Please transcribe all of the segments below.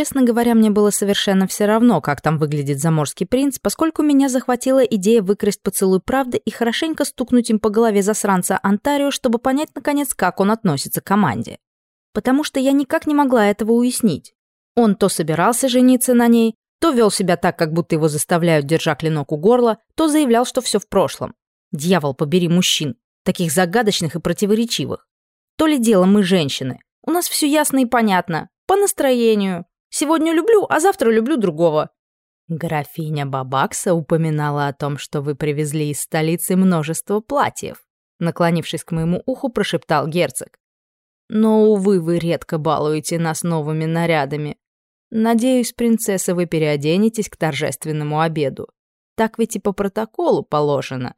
Честно говоря, мне было совершенно все равно, как там выглядит заморский принц, поскольку меня захватила идея выкрасть поцелуй правды и хорошенько стукнуть им по голове засранца Онтарио, чтобы понять, наконец, как он относится к команде. Потому что я никак не могла этого уяснить. Он то собирался жениться на ней, то вел себя так, как будто его заставляют, держа клинок у горла, то заявлял, что все в прошлом. Дьявол, побери мужчин, таких загадочных и противоречивых. То ли дело мы женщины. У нас все ясно и понятно, по настроению, Сегодня люблю, а завтра люблю другого». Графиня Бабакса упоминала о том, что вы привезли из столицы множество платьев. Наклонившись к моему уху, прошептал герцог. Но, увы, вы редко балуете нас новыми нарядами. Надеюсь, принцесса, вы переоденетесь к торжественному обеду. Так ведь и по протоколу положено.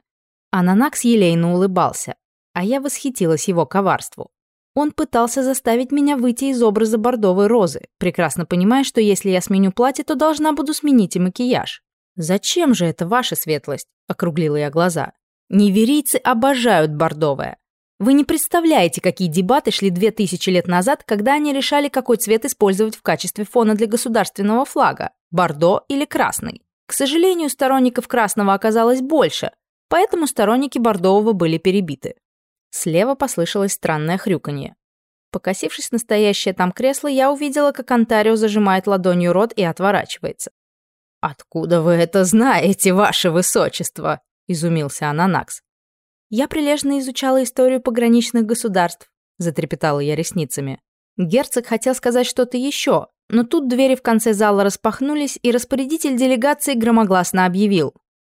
Ананакс елейно улыбался, а я восхитилась его коварству. Он пытался заставить меня выйти из образа бордовой розы, прекрасно понимая, что если я сменю платье, то должна буду сменить и макияж. «Зачем же это ваша светлость?» – округлила я глаза. «Неверийцы обожают бордовое. Вы не представляете, какие дебаты шли две тысячи лет назад, когда они решали, какой цвет использовать в качестве фона для государственного флага – бордо или красный. К сожалению, сторонников красного оказалось больше, поэтому сторонники бордового были перебиты. Слева послышалось странное хрюканье. Покосившись на стоящее там кресло, я увидела, как Антарио зажимает ладонью рот и отворачивается. «Откуда вы это знаете, ваше высочество?» – изумился Ананакс. «Я прилежно изучала историю пограничных государств», – затрепетала я ресницами. Герцог хотел сказать что-то еще, но тут двери в конце зала распахнулись, и распорядитель делегации громогласно объявил.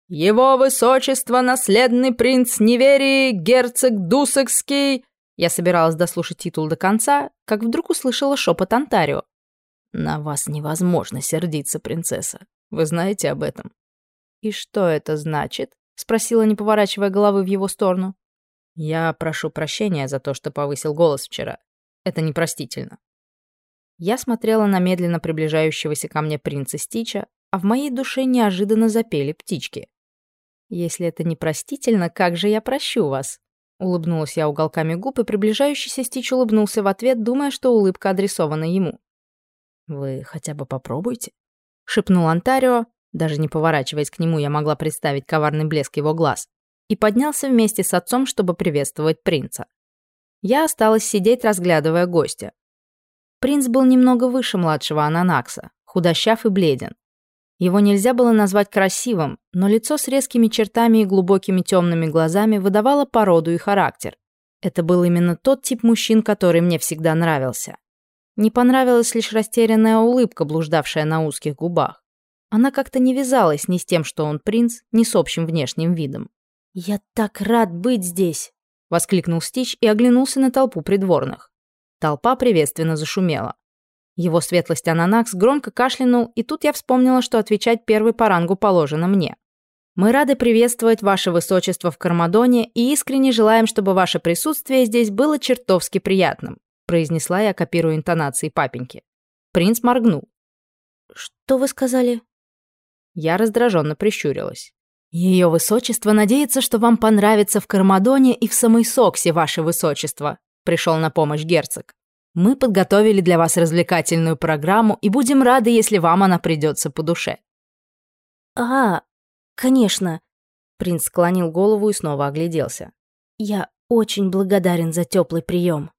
«Его высочество, наследный принц Неверии, герцог Дусекский!» Я собиралась дослушать титул до конца, как вдруг услышала шепот Антарио. «На вас невозможно сердиться, принцесса. Вы знаете об этом?» «И что это значит?» — спросила, не поворачивая головы в его сторону. «Я прошу прощения за то, что повысил голос вчера. Это непростительно». Я смотрела на медленно приближающегося ко мне принца Стича, а в моей душе неожиданно запели птички. «Если это непростительно, как же я прощу вас?» Улыбнулась я уголками губ, и приближающийся Стич улыбнулся в ответ, думая, что улыбка адресована ему. «Вы хотя бы попробуйте», — шепнул Антарио, даже не поворачиваясь к нему, я могла представить коварный блеск его глаз, и поднялся вместе с отцом, чтобы приветствовать принца. Я осталась сидеть, разглядывая гостя. Принц был немного выше младшего Ананакса, худощав и бледен. Его нельзя было назвать красивым, но лицо с резкими чертами и глубокими темными глазами выдавало породу и характер. Это был именно тот тип мужчин, который мне всегда нравился. Не понравилась лишь растерянная улыбка, блуждавшая на узких губах. Она как-то не вязалась ни с тем, что он принц, ни с общим внешним видом. «Я так рад быть здесь!» — воскликнул Стич и оглянулся на толпу придворных. Толпа приветственно зашумела. Его светлость Ананакс громко кашлянул, и тут я вспомнила, что отвечать первый по рангу положено мне. «Мы рады приветствовать ваше высочество в Кармадоне и искренне желаем, чтобы ваше присутствие здесь было чертовски приятным», произнесла я, копируя интонации папеньки. Принц моргнул. «Что вы сказали?» Я раздраженно прищурилась. «Ее высочество надеется, что вам понравится в Кармадоне и в самой Соксе, ваше высочество», пришел на помощь герцог. Мы подготовили для вас развлекательную программу и будем рады, если вам она придется по душе». «А, конечно», — принц склонил голову и снова огляделся. «Я очень благодарен за теплый прием.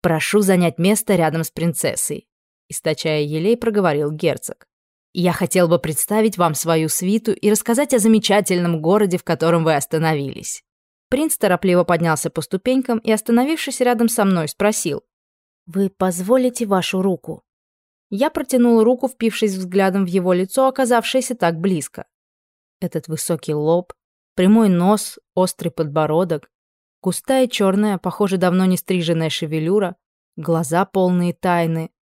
Прошу занять место рядом с принцессой», — источая елей, проговорил герцог. «Я хотел бы представить вам свою свиту и рассказать о замечательном городе, в котором вы остановились». Принц торопливо поднялся по ступенькам и, остановившись рядом со мной, спросил. «Вы позволите вашу руку?» Я протянула руку, впившись взглядом в его лицо, оказавшееся так близко. Этот высокий лоб, прямой нос, острый подбородок, густая черная, похоже, давно не стриженная шевелюра, глаза полные тайны.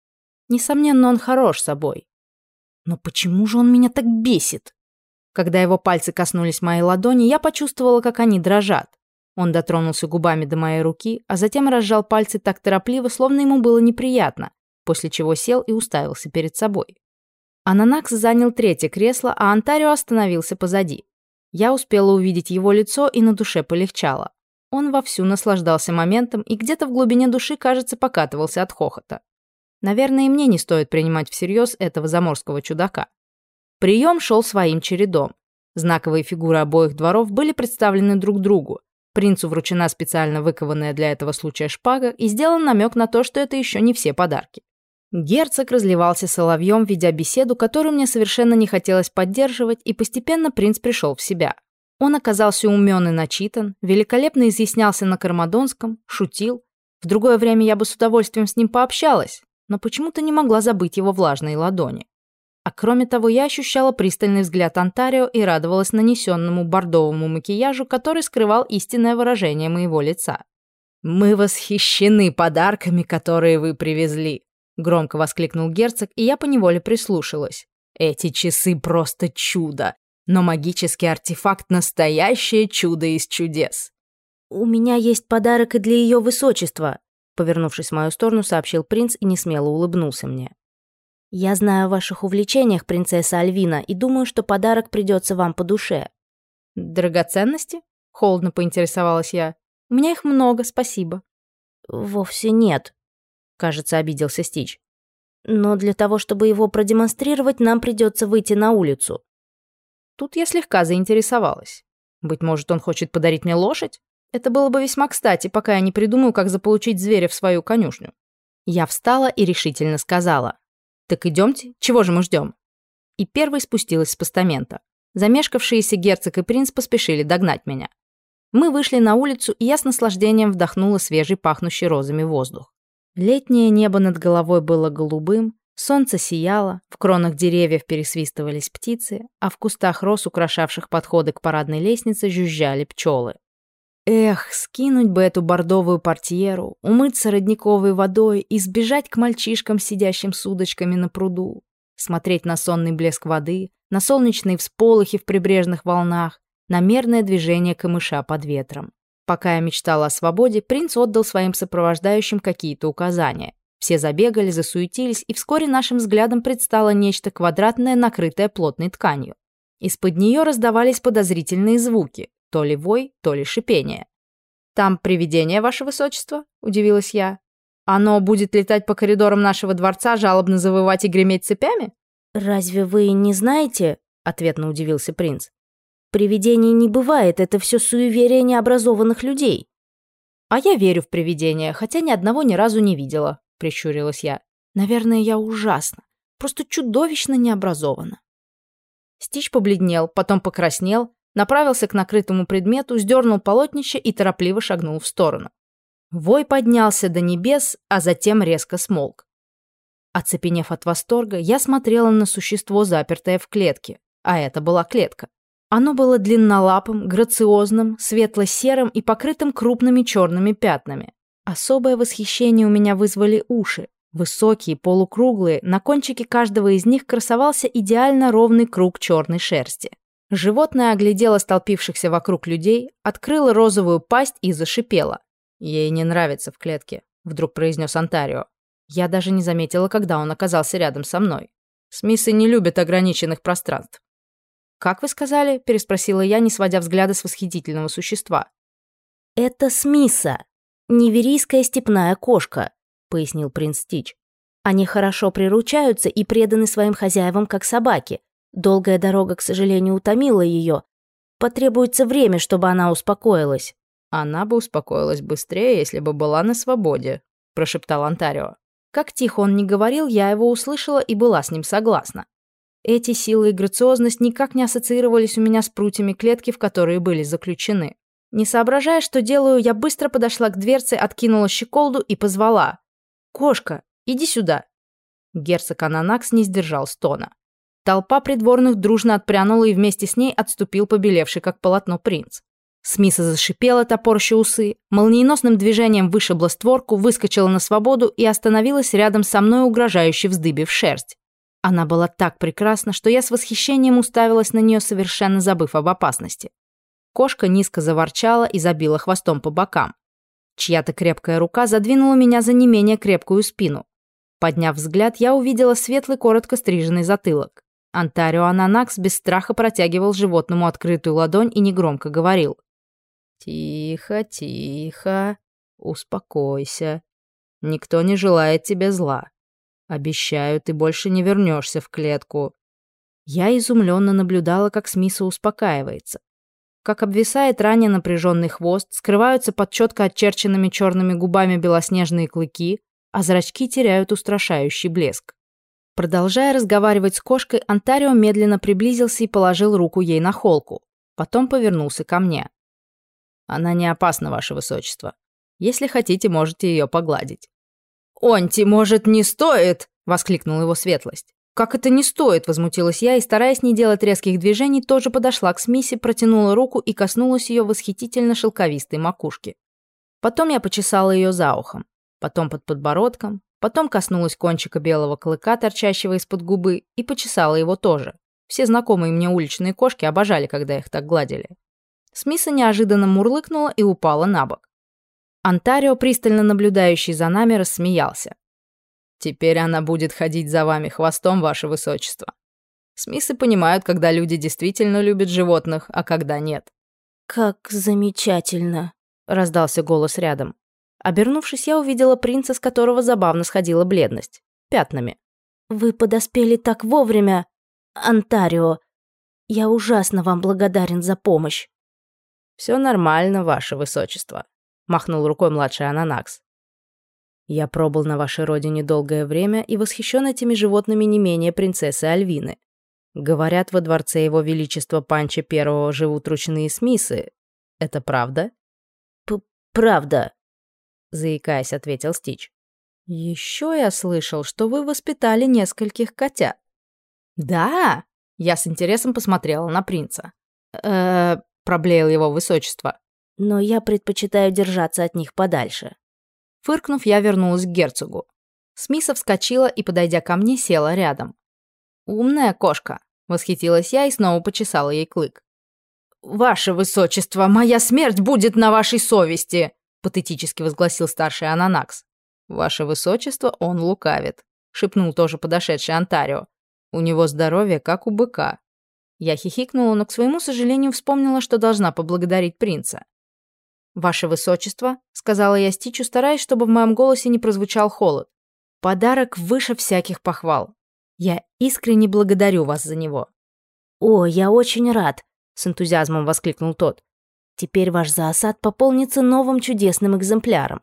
Несомненно, он хорош собой. Но почему же он меня так бесит? Когда его пальцы коснулись моей ладони, я почувствовала, как они дрожат. Он дотронулся губами до моей руки, а затем разжал пальцы так торопливо, словно ему было неприятно, после чего сел и уставился перед собой. Ананакс занял третье кресло, а Антарио остановился позади. Я успела увидеть его лицо и на душе полегчало. Он вовсю наслаждался моментом и где-то в глубине души, кажется, покатывался от хохота. Наверное, и мне не стоит принимать всерьез этого заморского чудака. Прием шел своим чередом. Знаковые фигуры обоих дворов были представлены друг другу. Принцу вручена специально выкованная для этого случая шпага и сделан намек на то, что это еще не все подарки. Герцог разливался соловьем, ведя беседу, которую мне совершенно не хотелось поддерживать, и постепенно принц пришел в себя. Он оказался умен и начитан, великолепно изъяснялся на кармадонском, шутил. В другое время я бы с удовольствием с ним пообщалась, но почему-то не могла забыть его влажные ладони. Кроме того, я ощущала пристальный взгляд Антарио и радовалась нанесенному бордовому макияжу, который скрывал истинное выражение моего лица. «Мы восхищены подарками, которые вы привезли», — громко воскликнул герцог, и я поневоле прислушалась. «Эти часы просто чудо, но магический артефакт — настоящее чудо из чудес». «У меня есть подарок и для ее высочества», — повернувшись в мою сторону, сообщил принц и несмело улыбнулся мне. «Я знаю о ваших увлечениях, принцесса Альвина, и думаю, что подарок придется вам по душе». «Драгоценности?» — холодно поинтересовалась я. «У меня их много, спасибо». «Вовсе нет», — кажется, обиделся Стич. «Но для того, чтобы его продемонстрировать, нам придется выйти на улицу». Тут я слегка заинтересовалась. Быть может, он хочет подарить мне лошадь? Это было бы весьма кстати, пока я не придумаю, как заполучить зверя в свою конюшню. Я встала и решительно сказала. «Так идемте, чего же мы ждем?» И первой спустилась с постамента. Замешкавшиеся герцог и принц поспешили догнать меня. Мы вышли на улицу, и я с наслаждением вдохнула свежий пахнущий розами воздух. Летнее небо над головой было голубым, солнце сияло, в кронах деревьев пересвистывались птицы, а в кустах роз, украшавших подходы к парадной лестнице, жужжали пчелы. Эх, скинуть бы эту бордовую портьеру, умыться родниковой водой и сбежать к мальчишкам, сидящим с удочками на пруду. Смотреть на сонный блеск воды, на солнечные всполохи в прибрежных волнах, на мерное движение камыша под ветром. Пока я мечтала о свободе, принц отдал своим сопровождающим какие-то указания. Все забегали, засуетились, и вскоре нашим взглядом предстало нечто квадратное, накрытое плотной тканью. Из-под нее раздавались подозрительные звуки, то ли вой, то ли шипение. «Там привидение, ваше высочество?» – удивилась я. «Оно будет летать по коридорам нашего дворца, жалобно завывать и греметь цепями?» «Разве вы не знаете?» – ответно удивился принц. «Привидений не бывает, это все суеверие необразованных людей». «А я верю в привидения, хотя ни одного ни разу не видела», – прищурилась я. «Наверное, я ужасно, просто чудовищно необразована». Стич побледнел, потом покраснел, направился к накрытому предмету, сдернул полотнище и торопливо шагнул в сторону. Вой поднялся до небес, а затем резко смолк. Оцепенев от восторга, я смотрела на существо, запертое в клетке. А это была клетка. Оно было длиннолапым, грациозным, светло-серым и покрытым крупными черными пятнами. Особое восхищение у меня вызвали уши. Высокие, полукруглые, на кончике каждого из них красовался идеально ровный круг черной шерсти. Животное оглядело столпившихся вокруг людей, открыло розовую пасть и зашипело. «Ей не нравится в клетке», — вдруг произнес Онтарио. Я даже не заметила, когда он оказался рядом со мной. Смисы не любят ограниченных пространств. «Как вы сказали?» — переспросила я, не сводя взгляда с восхитительного существа. «Это Смиса, неверийская степная кошка», — пояснил принц Стич. «Они хорошо приручаются и преданы своим хозяевам, как собаки, Долгая дорога, к сожалению, утомила ее. Потребуется время, чтобы она успокоилась. Она бы успокоилась быстрее, если бы была на свободе, прошептал Антарио. Как тихо он не говорил, я его услышала и была с ним согласна. Эти силы и грациозность никак не ассоциировались у меня с прутьями клетки, в которые были заключены. Не соображая, что делаю, я быстро подошла к дверце, откинула щеколду и позвала. «Кошка, иди сюда!» Герцог Ананакс не сдержал стона. Толпа придворных дружно отпрянула и вместе с ней отступил побелевший как полотно принц. Смиса зашипела, топорща усы, молниеносным движением вышибла створку, выскочила на свободу и остановилась рядом со мной, угрожающе вздыбив шерсть. Она была так прекрасна, что я с восхищением уставилась на нее, совершенно забыв об опасности. Кошка низко заворчала и забила хвостом по бокам. Чья-то крепкая рука задвинула меня за не менее крепкую спину. Подняв взгляд, я увидела светлый, коротко стриженный затылок. Антарио Ананакс без страха протягивал животному открытую ладонь и негромко говорил. «Тихо, тихо, успокойся. Никто не желает тебе зла. Обещаю, ты больше не вернешься в клетку. Я изумленно наблюдала, как Смиса успокаивается. Как обвисает ранее напряженный хвост, скрываются под четко очерченными черными губами белоснежные клыки, а зрачки теряют устрашающий блеск. Продолжая разговаривать с кошкой, Антарио медленно приблизился и положил руку ей на холку. Потом повернулся ко мне. «Она не опасна, ваше высочество. Если хотите, можете ее погладить». «Онти, может, не стоит?» — воскликнула его светлость. «Как это не стоит?» — возмутилась я и, стараясь не делать резких движений, тоже подошла к Смисе, протянула руку и коснулась ее восхитительно шелковистой макушки. Потом я почесала ее за ухом, потом под подбородком, потом коснулась кончика белого клыка, торчащего из-под губы, и почесала его тоже. Все знакомые мне уличные кошки обожали, когда их так гладили. Смиса неожиданно мурлыкнула и упала на бок. Антарио, пристально наблюдающий за нами, рассмеялся. «Теперь она будет ходить за вами хвостом, ваше высочество. Смисы понимают, когда люди действительно любят животных, а когда нет». «Как замечательно!» — раздался голос рядом. Обернувшись, я увидела принца, с которого забавно сходила бледность. Пятнами. «Вы подоспели так вовремя, Антарио. Я ужасно вам благодарен за помощь». «Все нормально, ваше высочество», махнул рукой младший Ананакс. Я пробыл на вашей родине долгое время и восхищен этими животными не менее принцессы Альвины. Говорят, во дворце его величества Панча Первого живут ручные смисы. Это правда? П правда, заикаясь, ответил Стич. Еще я слышал, что вы воспитали нескольких котят. Да, я с интересом посмотрела на принца. Э, -э проблеял его высочество но я предпочитаю держаться от них подальше». Фыркнув, я вернулась к герцогу. Смиса вскочила и, подойдя ко мне, села рядом. «Умная кошка», — восхитилась я и снова почесала ей клык. «Ваше высочество, моя смерть будет на вашей совести!» — патетически возгласил старший Ананакс. «Ваше высочество, он лукавит», — шепнул тоже подошедший Антарио. «У него здоровье, как у быка». Я хихикнула, но, к своему сожалению, вспомнила, что должна поблагодарить принца. «Ваше высочество», — сказала я Стичу, стараясь, чтобы в моем голосе не прозвучал холод. «Подарок выше всяких похвал. Я искренне благодарю вас за него». «О, я очень рад», — с энтузиазмом воскликнул тот. «Теперь ваш зоосад пополнится новым чудесным экземпляром».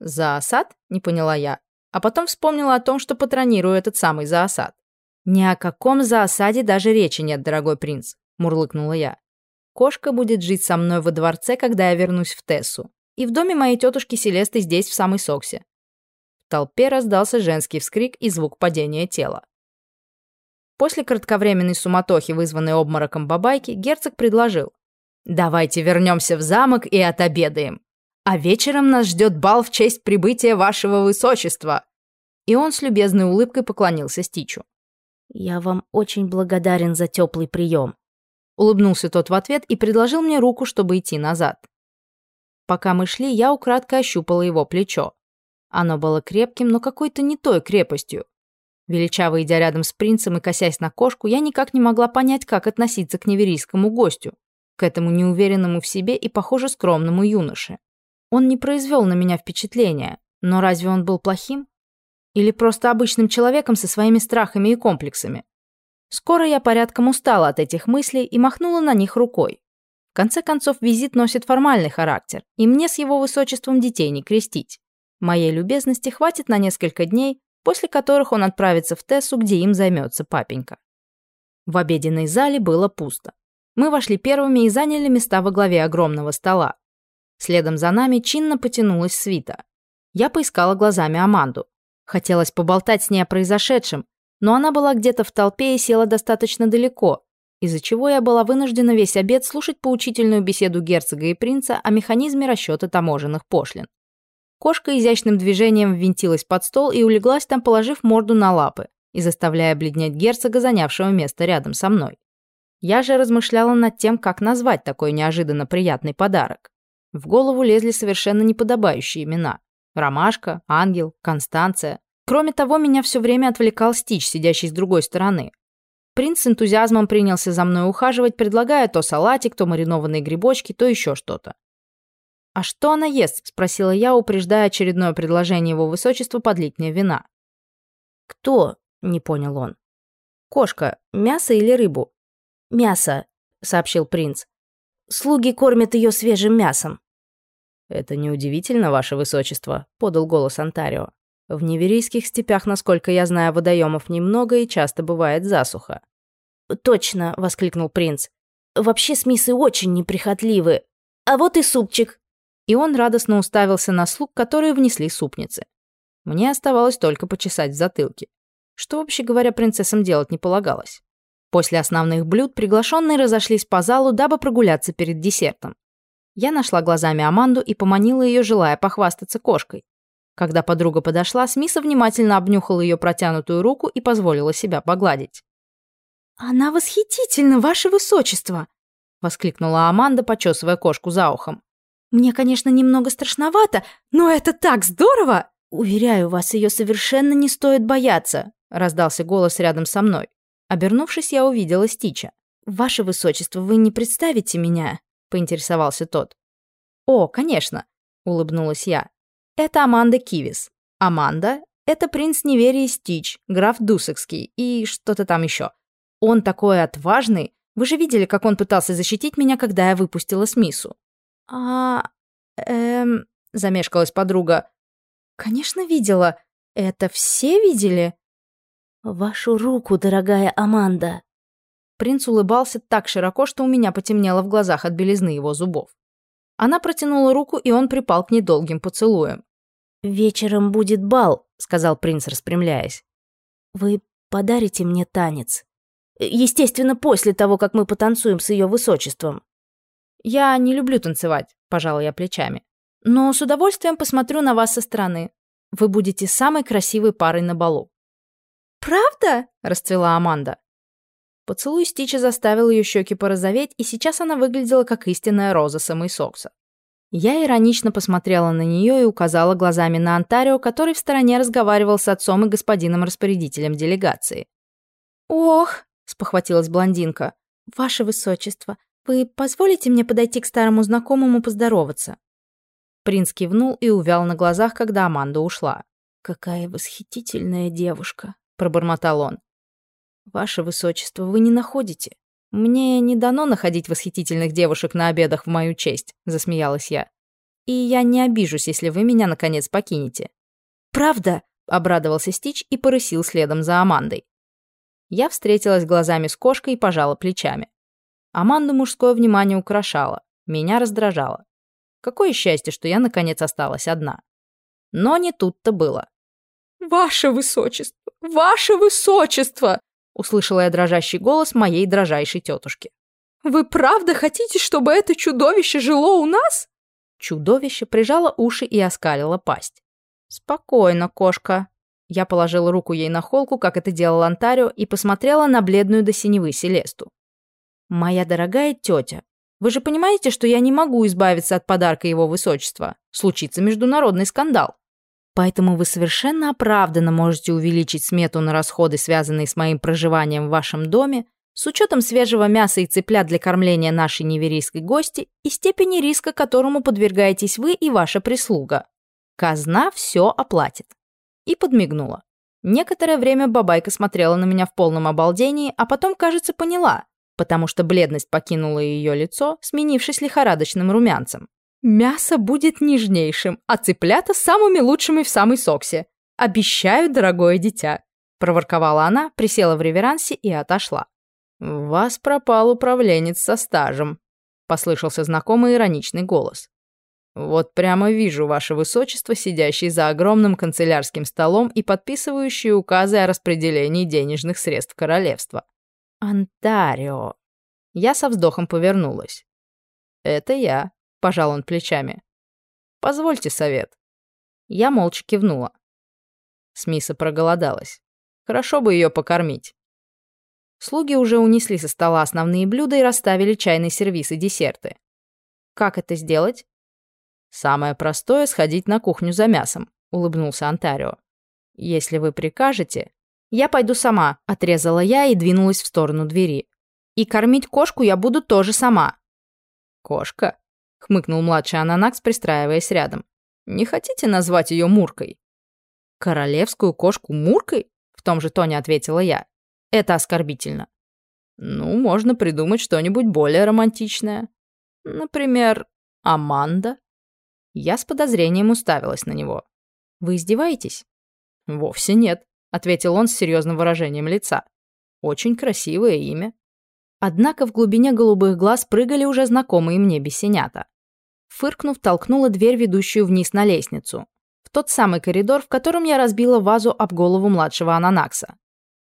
«Зоосад?» — не поняла я. А потом вспомнила о том, что патронирую этот самый зоосад. «Ни о каком зоосаде даже речи нет, дорогой принц», — мурлыкнула я. Кошка будет жить со мной во дворце, когда я вернусь в Тессу. И в доме моей тетушки Селесты здесь, в самой Соксе. В толпе раздался женский вскрик и звук падения тела. После кратковременной суматохи, вызванной обмороком бабайки, герцог предложил. «Давайте вернемся в замок и отобедаем. А вечером нас ждет бал в честь прибытия вашего высочества». И он с любезной улыбкой поклонился Стичу. «Я вам очень благодарен за теплый прием», Улыбнулся тот в ответ и предложил мне руку, чтобы идти назад. Пока мы шли, я украдкой ощупала его плечо. Оно было крепким, но какой-то не той крепостью. Величаво идя рядом с принцем и косясь на кошку, я никак не могла понять, как относиться к неверийскому гостю, этому неуверенному в себе и, похоже, скромному юноше. Он не произвел на меня впечатления, но разве он был плохим? Или просто обычным человеком со своими страхами и комплексами? Скоро я порядком устала от этих мыслей и махнула на них рукой. В конце концов, визит носит формальный характер, и мне с его высочеством детей не крестить. Моей любезности хватит на несколько дней, после которых он отправится в Тессу, где им займется папенька. В обеденной зале было пусто. Мы вошли первыми и заняли места во главе огромного стола. Следом за нами чинно потянулась свита. Я поискала глазами Аманду. Хотелось поболтать с ней о произошедшем, но она была где-то в толпе и села достаточно далеко, из-за чего я была вынуждена весь обед слушать поучительную беседу герцога и принца о механизме расчета таможенных пошлин. Кошка изящным движением ввинтилась под стол и улеглась там, положив морду на лапы и заставляя бледнеть герцога, занявшего место рядом со мной. Я же размышляла над тем, как назвать такой неожиданно приятный подарок. В голову лезли совершенно неподобающие имена. Ромашка, Ангел, Констанция. Кроме того, меня все время отвлекал Стич, сидящий с другой стороны. Принц с энтузиазмом принялся за мной ухаживать, предлагая то салатик, то маринованные грибочки, то еще что-то. «А что она ест?» – спросила я, упреждая очередное предложение его высочества подлить мне вина. «Кто?» — не понял он. «Кошка, мясо или рыбу?» «Мясо», — сообщил принц. «Слуги кормят ее свежим мясом». «Это неудивительно, ваше высочество», — подал голос Онтарио. «В неверийских степях, насколько я знаю, водоемов немного и часто бывает засуха». «Точно», — воскликнул принц. «Вообще смисы очень неприхотливы. А вот и супчик». И он радостно уставился на слуг, которые внесли супницы. Мне оставалось только почесать в затылке. Что, вообще говоря, принцессам делать не полагалось. После основных блюд приглашенные разошлись по залу, дабы прогуляться перед десертом. Я нашла глазами Аманду и поманила ее, желая похвастаться кошкой. Когда подруга подошла, Смиса внимательно обнюхала ее протянутую руку и позволила себя погладить. «Она восхитительна, ваше высочество!» — воскликнула Аманда, почесывая кошку за ухом. «Мне, конечно, немного страшновато, но это так здорово!» «Уверяю вас, ее совершенно не стоит бояться», — раздался голос рядом со мной. Обернувшись, я увидела Стича. «Ваше высочество, вы не представите меня?» — поинтересовался тот. «О, конечно», — улыбнулась я. «Это Аманда Кивис. Аманда — это принц Неверии Стич, граф Дусекский и что-то там еще. Он такой отважный. Вы же видели, как он пытался защитить меня, когда я выпустила Смису. А... эм... Замешкалась подруга. Конечно, видела. Это все видели? Вашу руку, дорогая Аманда. Принц улыбался так широко, что у меня потемнело в глазах от белизны его зубов. Она протянула руку, и он припал к ней долгим поцелуем. «Вечером будет бал», — сказал принц, распрямляясь. «Вы подарите мне танец». Естественно, после того, как мы потанцуем с ее высочеством. Я не люблю танцевать, пожала я плечами. Но с удовольствием посмотрю на вас со стороны. Вы будете самой красивой парой на балу. Правда? расцвела Аманда. Поцелуй Стича заставил ее щеки порозоветь, и сейчас она выглядела как истинная роза самой Сокса. Я иронично посмотрела на нее и указала глазами на Онтарио, который в стороне разговаривал с отцом и господином-распорядителем делегации. «Ох!» спохватилась блондинка. «Ваше высочество, вы позволите мне подойти к старому знакомому поздороваться?» Принц кивнул и увял на глазах, когда Аманда ушла. «Какая восхитительная девушка», — пробормотал он. «Ваше высочество, вы не находите? Мне не дано находить восхитительных девушек на обедах в мою честь», — засмеялась я. «И я не обижусь, если вы меня, наконец, покинете». «Правда?» — обрадовался Стич и порысил следом за Амандой. Я встретилась глазами с кошкой и пожала плечами. Аманду мужское внимание украшало, меня раздражало. Какое счастье, что я наконец осталась одна. Но не тут-то было. «Ваше высочество! Ваше высочество!» услышала я дрожащий голос моей дрожайшей тетушки. «Вы правда хотите, чтобы это чудовище жило у нас?» Чудовище прижало уши и оскалило пасть. «Спокойно, кошка», я положила руку ей на холку, как это делал Антарио, и посмотрела на бледную до синевы Селесту. «Моя дорогая тетя, вы же понимаете, что я не могу избавиться от подарка его высочества. Случится международный скандал. Поэтому вы совершенно оправданно можете увеличить смету на расходы, связанные с моим проживанием в вашем доме, с учетом свежего мяса и цыплят для кормления нашей неверийской гости и степени риска, которому подвергаетесь вы и ваша прислуга. Казна все оплатит и подмигнула. Некоторое время бабайка смотрела на меня в полном обалдении, а потом, кажется, поняла, потому что бледность покинула ее лицо, сменившись лихорадочным румянцем. «Мясо будет нежнейшим, а цыплята самыми лучшими в самой соксе. Обещаю, дорогое дитя», — проворковала она, присела в реверансе и отошла. «В вас пропал управленец со стажем», — послышался знакомый ироничный голос. Вот прямо вижу ваше высочество, сидящий за огромным канцелярским столом и подписывающий указы о распределении денежных средств королевства. Онтарио. Я со вздохом повернулась. Это я, пожал он плечами. Позвольте совет. Я молча кивнула. Смиса проголодалась. Хорошо бы ее покормить. Слуги уже унесли со стола основные блюда и расставили чайный сервиз и десерты. Как это сделать? «Самое простое — сходить на кухню за мясом», — улыбнулся Онтарио. «Если вы прикажете...» «Я пойду сама», — отрезала я и двинулась в сторону двери. «И кормить кошку я буду тоже сама». «Кошка?» — хмыкнул младший ананакс, пристраиваясь рядом. «Не хотите назвать ее Муркой?» «Королевскую кошку Муркой?» В том же тоне ответила я. Это оскорбительно. Ну, можно придумать что-нибудь более романтичное. Например, Аманда. Я с подозрением уставилась на него. Вы издеваетесь? Вовсе нет, ответил он с серьезным выражением лица. Очень красивое имя. Однако в глубине голубых глаз прыгали уже знакомые мне бесенята. Фыркнув, толкнула дверь, ведущую вниз на лестницу. В тот самый коридор, в котором я разбила вазу об голову младшего ананакса.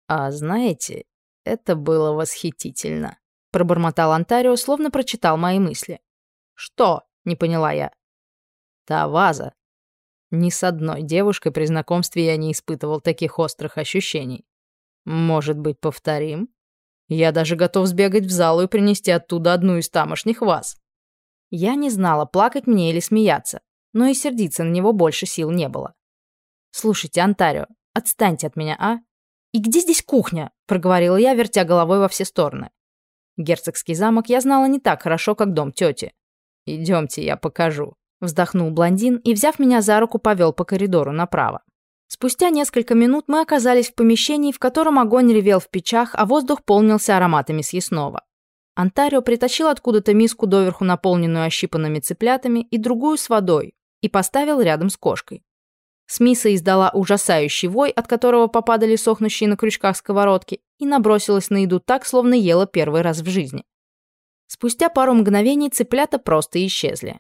А знаете, это было восхитительно. Пробормотал Антарио, словно прочитал мои мысли. Что? Не поняла я. Та ваза. Ни с одной девушкой при знакомстве я не испытывал таких острых ощущений. Может быть, повторим? Я даже готов сбегать в залу и принести оттуда одну из тамошних ваз. Я не знала, плакать мне или смеяться, но и сердиться на него больше сил не было. «Слушайте, Антарио, отстаньте от меня, а? И где здесь кухня?» – проговорила я, вертя головой во все стороны. Герцогский замок я знала не так хорошо, как дом тети. «Идемте, я покажу», – вздохнул блондин и, взяв меня за руку, повел по коридору направо. Спустя несколько минут мы оказались в помещении, в котором огонь ревел в печах, а воздух полнился ароматами съестного. Антарио притащил откуда-то миску доверху наполненную ощипанными цыплятами и другую с водой и поставил рядом с кошкой. Смиса издала ужасающий вой, от которого попадали сохнущие на крючках сковородки, и набросилась на еду так, словно ела первый раз в жизни. Спустя пару мгновений цыплята просто исчезли.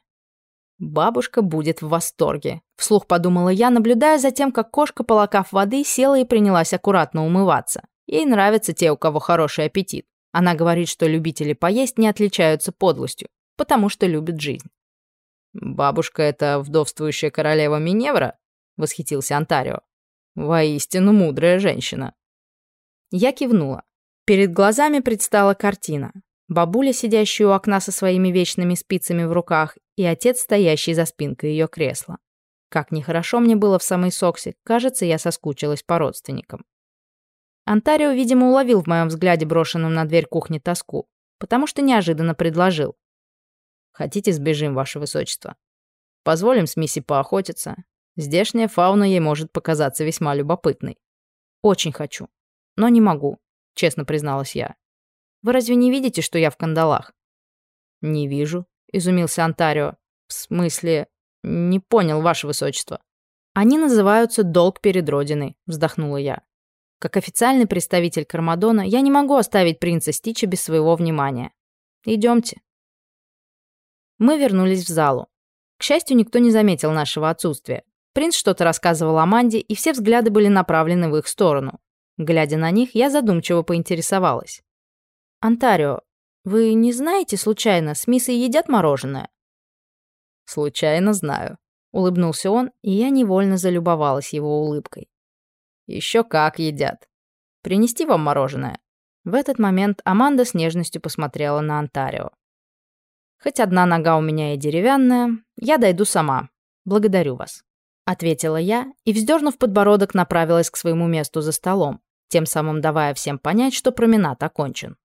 «Бабушка будет в восторге», — вслух подумала я, наблюдая за тем, как кошка, полакав воды, села и принялась аккуратно умываться. Ей нравятся те, у кого хороший аппетит. Она говорит, что любители поесть не отличаются подлостью, потому что любят жизнь. «Бабушка — это вдовствующая королева Миневра?» — восхитился Антарио. «Воистину мудрая женщина». Я кивнула. Перед глазами предстала картина. Бабуля, сидящая у окна со своими вечными спицами в руках, и отец, стоящий за спинкой ее кресла. Как нехорошо мне было в самой Соксе, кажется, я соскучилась по родственникам. Антарио, видимо, уловил в моем взгляде брошенном на дверь кухни тоску, потому что неожиданно предложил. «Хотите, сбежим, ваше высочество? Позволим с Мисси поохотиться. Здешняя фауна ей может показаться весьма любопытной». «Очень хочу, но не могу», — честно призналась я. «Вы разве не видите, что я в кандалах?» «Не вижу», — изумился Антарио. «В смысле...» «Не понял, ваше высочество». «Они называются «долг перед Родиной», — вздохнула я. Как официальный представитель Кармадона, я не могу оставить принца Стича без своего внимания. Идемте. Мы вернулись в залу. К счастью, никто не заметил нашего отсутствия. Принц что-то рассказывал Аманде, и все взгляды были направлены в их сторону. Глядя на них, я задумчиво поинтересовалась. «Антарио, вы не знаете, случайно, с Миссой едят мороженое?» «Случайно знаю», — улыбнулся он, и я невольно залюбовалась его улыбкой. Еще как едят. Принести вам мороженое?» В этот момент Аманда с нежностью посмотрела на Антарио. «Хоть одна нога у меня и деревянная, я дойду сама. Благодарю вас», — ответила я и, вздернув подбородок, направилась к своему месту за столом, тем самым давая всем понять, что променад окончен.